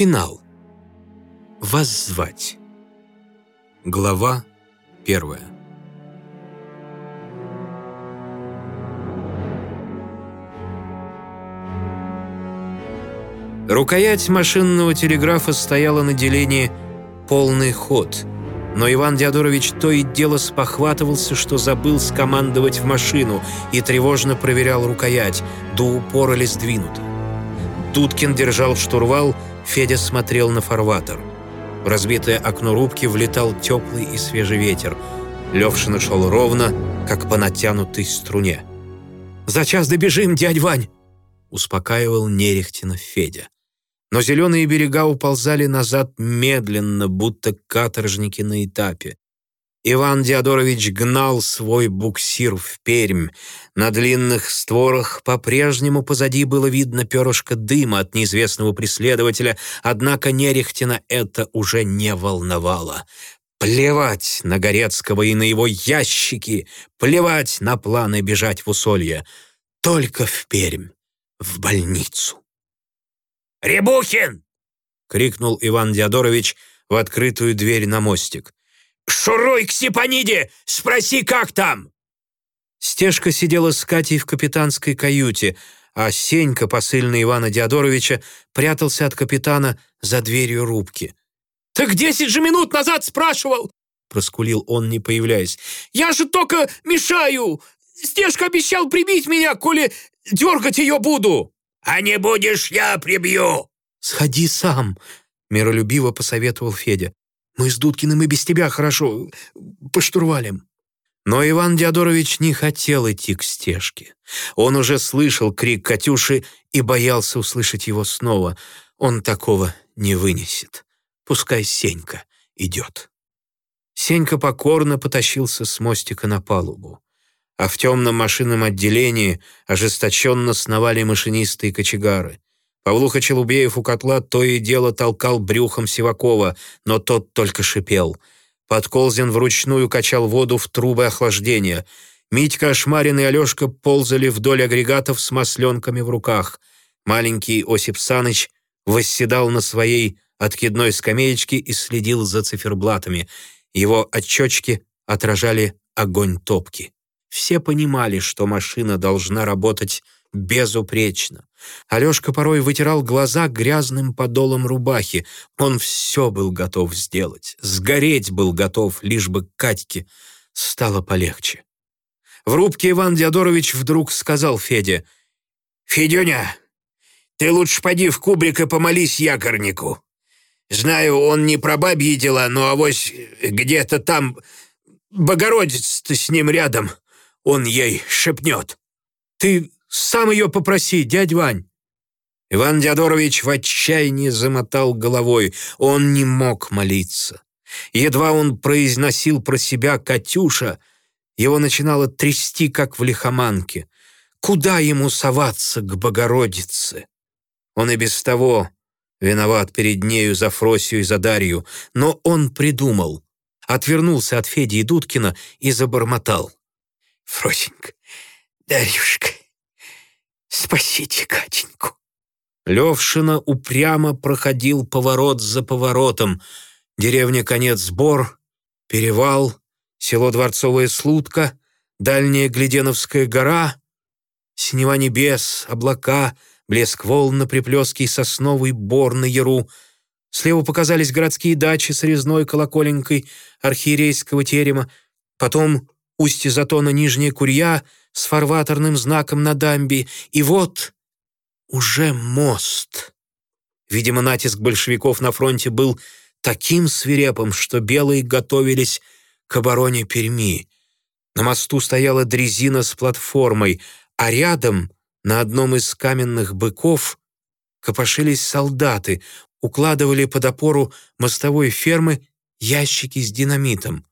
Финал. Воззвать. Глава первая. Рукоять машинного телеграфа стояла на делении «полный ход», но Иван Диадорович то и дело спохватывался, что забыл скомандовать в машину и тревожно проверял рукоять, до упора ли сдвинута. Дудкин держал штурвал, Федя смотрел на фарватер. В разбитое окно рубки влетал теплый и свежий ветер. Левшин шел ровно, как по натянутой струне. «За час добежим, дядь Вань!» успокаивал Нерехтина Федя. Но зеленые берега уползали назад медленно, будто каторжники на этапе. Иван Диадорович гнал свой буксир в Пермь. На длинных створах по-прежнему позади было видно перышко дыма от неизвестного преследователя, однако Нерехтина это уже не волновало. Плевать на Горецкого и на его ящики, плевать на планы бежать в усолье. Только в Пермь, в больницу. «Рябухин!» — крикнул Иван Диадорович в открытую дверь на мостик. «Шуруй к Сипаниде! Спроси, как там!» Стежка сидела с Катей в капитанской каюте, а Сенька, посыльный Ивана Диадоровича, прятался от капитана за дверью рубки. «Так десять же минут назад спрашивал!» проскулил он, не появляясь. «Я же только мешаю! Стежка обещал прибить меня, коли дергать ее буду!» «А не будешь, я прибью!» «Сходи сам!» — миролюбиво посоветовал Федя. Мы с Дудкиным и без тебя хорошо поштурвалим». Но Иван Диадорович не хотел идти к стежке. Он уже слышал крик Катюши и боялся услышать его снова. Он такого не вынесет. Пускай Сенька идет. Сенька покорно потащился с мостика на палубу. А в темном машинном отделении ожесточенно сновали машинисты и кочегары. Павлуха Челубеев у котла то и дело толкал брюхом Сивакова, но тот только шипел. Подколзин вручную качал воду в трубы охлаждения. Митька, Ашмарин и Алешка ползали вдоль агрегатов с масленками в руках. Маленький Осип Саныч восседал на своей откидной скамеечке и следил за циферблатами. Его отчетчики отражали огонь топки. Все понимали, что машина должна работать безупречно. Алешка порой вытирал глаза грязным подолом рубахи. Он все был готов сделать. Сгореть был готов, лишь бы Катьке стало полегче. В рубке Иван Диадорович вдруг сказал Феде, «Федюня, ты лучше поди в кубрик и помолись якорнику. Знаю, он не про бабьи дела, но авось где-то там Богородец-то с ним рядом, он ей шепнет». «Ты сам ее попроси, дядь Вань!» Иван Диадорович в отчаянии замотал головой. Он не мог молиться. Едва он произносил про себя «Катюша», его начинало трясти, как в лихоманке. Куда ему соваться к Богородице? Он и без того виноват перед нею за Фросию и за Дарью, но он придумал. Отвернулся от Феди и Дудкина и забормотал. «Фросенька, Дарюшка, Спасите Катеньку!» Левшина упрямо проходил поворот за поворотом. Деревня Конец-Сбор, Перевал, село Дворцовая Слутка, Дальняя Гледеновская гора, синева небес, облака, блеск волн на приплеске и сосновый бор на яру. Слева показались городские дачи с резной колоколенкой архиерейского терема, потом устье затона Нижняя Курья — с фарватерным знаком на дамбе, и вот уже мост. Видимо, натиск большевиков на фронте был таким свирепым, что белые готовились к обороне Перми. На мосту стояла дрезина с платформой, а рядом, на одном из каменных быков, копошились солдаты, укладывали под опору мостовой фермы ящики с динамитом.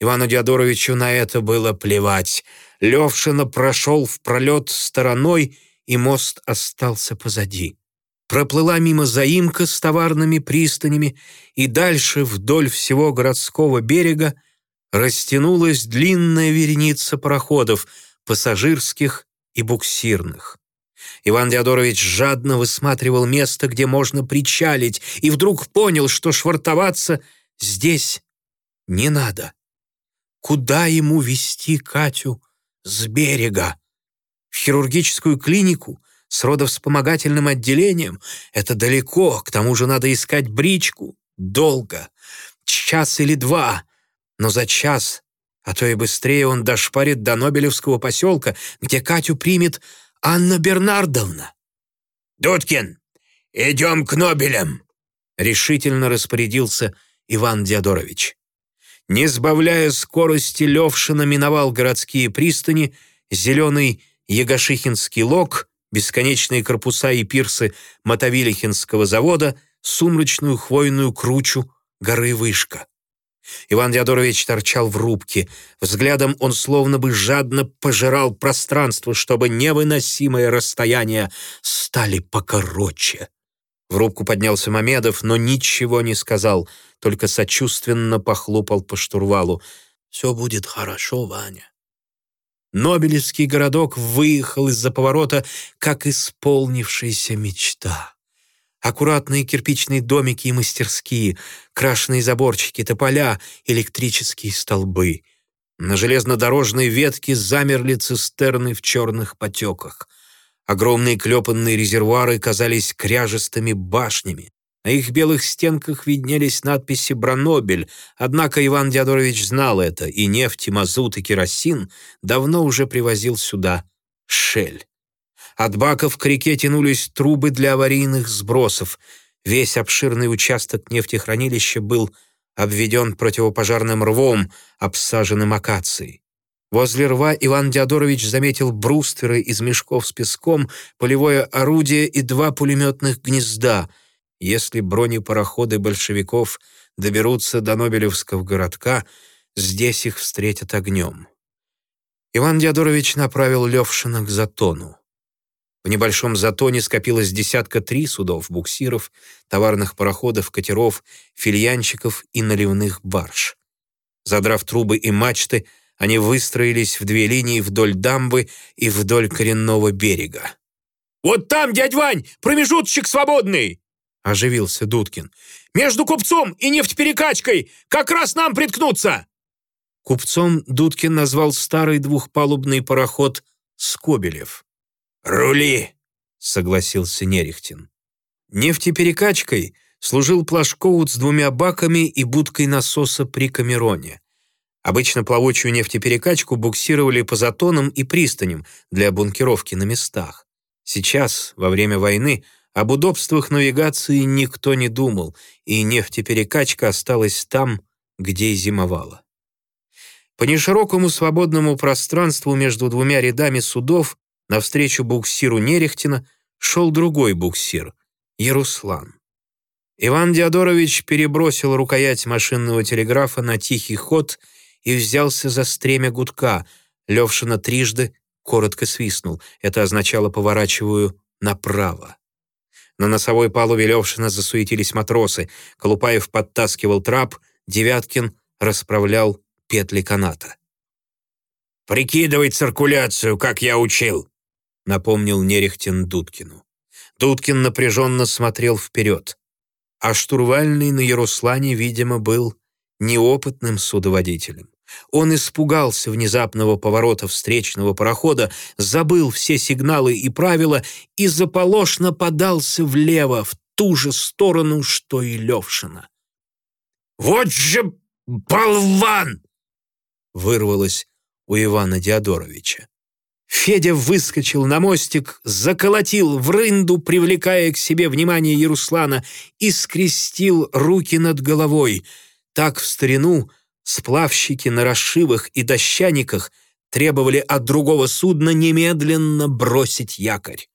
Ивану Диадоровичу на это было плевать. Левшина прошел в пролет стороной, и мост остался позади. Проплыла мимо заимка с товарными пристанями, и дальше вдоль всего городского берега растянулась длинная вереница пароходов, пассажирских и буксирных. Иван Диадорович жадно высматривал место, где можно причалить, и вдруг понял, что швартоваться здесь не надо. Куда ему вести Катю с берега? В хирургическую клинику с родовспомогательным отделением? Это далеко, к тому же надо искать бричку. Долго. Час или два. Но за час, а то и быстрее он дошпарит до Нобелевского поселка, где Катю примет Анна Бернардовна. «Дудкин, идем к Нобелям!» решительно распорядился Иван Диадорович. Не сбавляя скорости, Левшина миновал городские пристани, зеленый Ягошихинский лог, бесконечные корпуса и пирсы Мотовилихинского завода, сумрачную хвойную кручу горы Вышка. Иван Диадорович торчал в рубке. Взглядом он словно бы жадно пожирал пространство, чтобы невыносимое расстояние стали покороче. В рубку поднялся Мамедов, но ничего не сказал, только сочувственно похлопал по штурвалу. «Все будет хорошо, Ваня». Нобелевский городок выехал из-за поворота, как исполнившаяся мечта. Аккуратные кирпичные домики и мастерские, крашеные заборчики, тополя, электрические столбы. На железнодорожной ветке замерли цистерны в черных потеках. Огромные клепанные резервуары казались кряжестыми башнями. На их белых стенках виднелись надписи «Бранобель», однако Иван Диадорович знал это, и нефть, и мазут, и керосин давно уже привозил сюда «Шель». От баков к реке тянулись трубы для аварийных сбросов. Весь обширный участок нефтехранилища был обведен противопожарным рвом, обсаженным акацией. Возле рва Иван Диадорович заметил брустверы из мешков с песком, полевое орудие и два пулеметных гнезда. Если бронепароходы большевиков доберутся до Нобелевского городка, здесь их встретят огнем. Иван Диадорович направил Левшина к затону. В небольшом затоне скопилось десятка три судов, буксиров, товарных пароходов, катеров, фильянчиков и наливных барж. Задрав трубы и мачты, они выстроились в две линии вдоль дамбы и вдоль коренного берега. «Вот там, дядь Вань, промежуточек свободный!» — оживился Дудкин. «Между купцом и нефтеперекачкой! Как раз нам приткнуться!» Купцом Дудкин назвал старый двухпалубный пароход «Скобелев». «Рули!» — согласился Нерехтин. Нефтеперекачкой служил плашкоут с двумя баками и будкой насоса при Камероне. Обычно плавучую нефтеперекачку буксировали по затонам и пристаням для бункеровки на местах. Сейчас, во время войны, об удобствах навигации никто не думал, и нефтеперекачка осталась там, где и зимовала. По неширокому свободному пространству между двумя рядами судов навстречу буксиру Нерехтина шел другой буксир — Яруслан. Иван Диадорович перебросил рукоять машинного телеграфа на тихий ход — и взялся за стремя гудка. Левшина трижды коротко свистнул. Это означало «поворачиваю направо». На носовой палубе Левшина засуетились матросы. Колупаев подтаскивал трап, Девяткин расправлял петли каната. «Прикидывай циркуляцию, как я учил», — напомнил Нерехтин Дудкину. Дудкин напряженно смотрел вперед. А штурвальный на Яруслане, видимо, был неопытным судоводителем. Он испугался внезапного поворота встречного парохода, забыл все сигналы и правила и заполошно подался влево, в ту же сторону, что и Левшина. «Вот же болван!» вырвалось у Ивана Диадоровича. Федя выскочил на мостик, заколотил в рынду, привлекая к себе внимание Яруслана, и скрестил руки над головой — так в старину сплавщики на расшивах и дощаниках требовали от другого судна немедленно бросить якорь.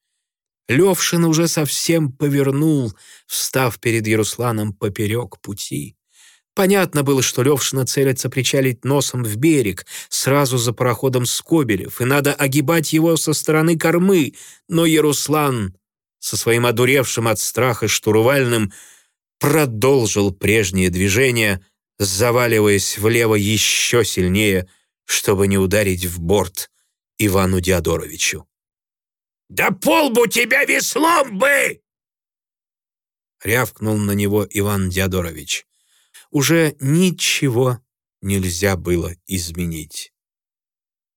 Левшин уже совсем повернул, встав перед Ярусланом поперек пути. Понятно было, что Левшина целится причалить носом в берег, сразу за пароходом Скобелев, и надо огибать его со стороны кормы, но Яруслан со своим одуревшим от страха штурвальным продолжил прежнее движение, заваливаясь влево еще сильнее, чтобы не ударить в борт Ивану Диадоровичу. Да полбу тебя веслом бы!» Рявкнул на него Иван Диадорович. Уже ничего нельзя было изменить.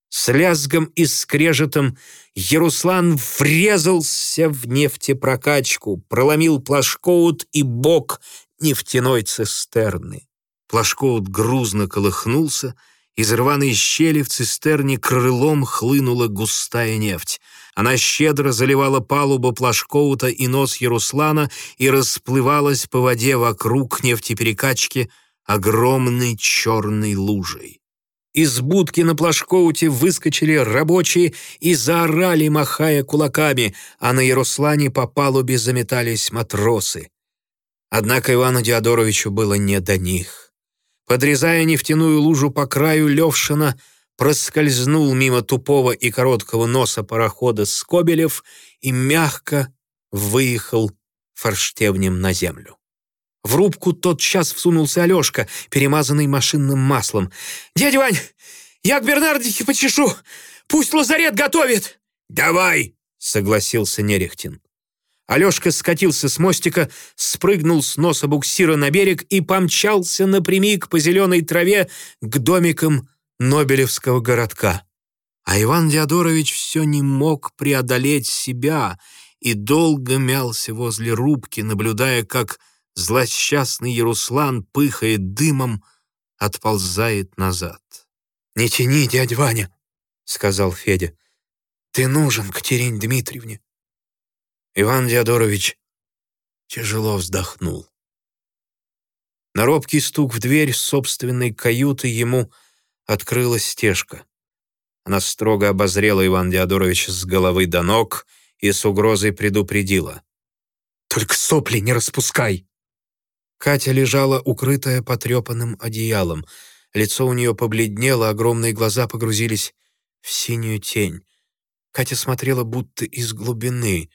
С лязгом и скрежетом Яруслан врезался в нефтепрокачку, проломил плашкоут и бок нефтяной цистерны. Плашкоут грузно колыхнулся, из рваной щели в цистерне крылом хлынула густая нефть. Она щедро заливала палубу плашкоута и нос Яруслана и расплывалась по воде вокруг нефтеперекачки огромной черной лужей. Из будки на плашкоуте выскочили рабочие и заорали, махая кулаками, а на Яруслане по палубе заметались матросы. Однако Ивану Диадоровичу было не до них. Подрезая нефтяную лужу по краю, Левшина проскользнул мимо тупого и короткого носа парохода Скобелев и мягко выехал форштевнем на землю. В рубку тотчас всунулся Алешка, перемазанный машинным маслом. «Дядя Вань, я к Бернардихе почешу! Пусть лазарет готовит!» «Давай!» — согласился Нерехтин. Алешка скатился с мостика, спрыгнул с носа буксира на берег и помчался напрямик по зеленой траве к домикам Нобелевского городка. А Иван Диадорович все не мог преодолеть себя и долго мялся возле рубки, наблюдая, как злосчастный Яруслан, пыхая дымом, отползает назад. «Не тяни, дядя Ваня», — сказал Федя. «Ты нужен Катерине Дмитриевне». Иван Диадорович тяжело вздохнул. На робкий стук в дверь собственной каюты ему открылась стежка. Она строго обозрела Иван Диадорович с головы до ног и с угрозой предупредила. «Только сопли не распускай!» Катя лежала, укрытая потрепанным одеялом. Лицо у нее побледнело, огромные глаза погрузились в синюю тень. Катя смотрела будто из глубины.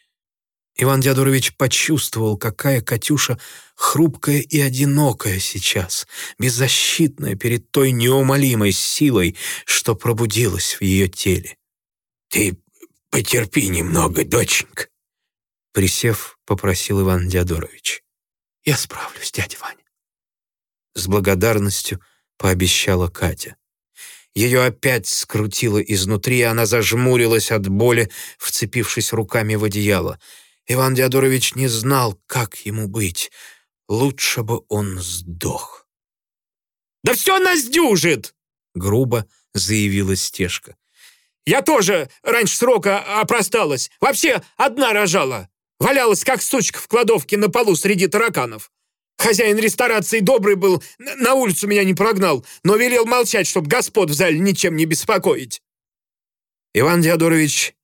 Иван Дядурович почувствовал, какая Катюша хрупкая и одинокая сейчас, беззащитная перед той неумолимой силой, что пробудилась в ее теле. «Ты потерпи немного, доченька», — присев, попросил Иван Дядорович. «Я справлюсь, дядя Ваня». С благодарностью пообещала Катя. Ее опять скрутило изнутри, и она зажмурилась от боли, вцепившись руками в одеяло. Иван Диадорович не знал, как ему быть. Лучше бы он сдох. «Да все нас дюжит!» — грубо заявила Стежка. «Я тоже раньше срока опросталась. Вообще одна рожала. Валялась, как сучка в кладовке на полу среди тараканов. Хозяин ресторации добрый был, на улицу меня не прогнал, но велел молчать, чтобы господ в зале ничем не беспокоить». Иван Диадорович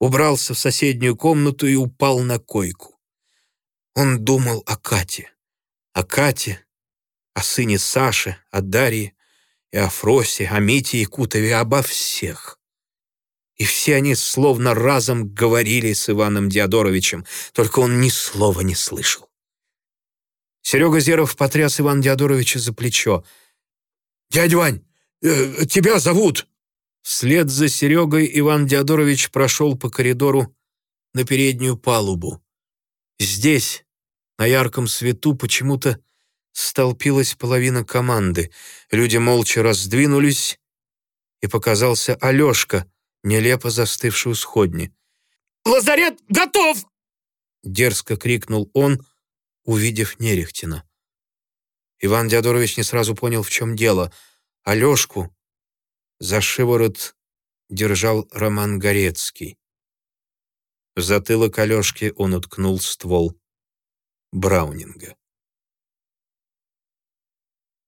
убрался в соседнюю комнату и упал на койку. Он думал о Кате. О Кате, о сыне Саше, о Дарье и о Фросе, о Мите Якутове, обо всех. И все они словно разом говорили с Иваном Диадоровичем, только он ни слова не слышал. Серега Зеров потряс Ивана Диадоровича за плечо. «Дядь Вань, э, тебя зовут!» Вслед за Серегой Иван Диадорович прошел по коридору на переднюю палубу. Здесь, на ярком свету, почему-то столпилась половина команды. Люди молча раздвинулись, и показался Алешка — нелепо застывший у сходни. «Лазарет готов!» — дерзко крикнул он, увидев Нерехтина. Иван Диадорович не сразу понял, в чем дело. Алешку за шиворот держал Роман Горецкий. В затылок Алешки он уткнул ствол Браунинга.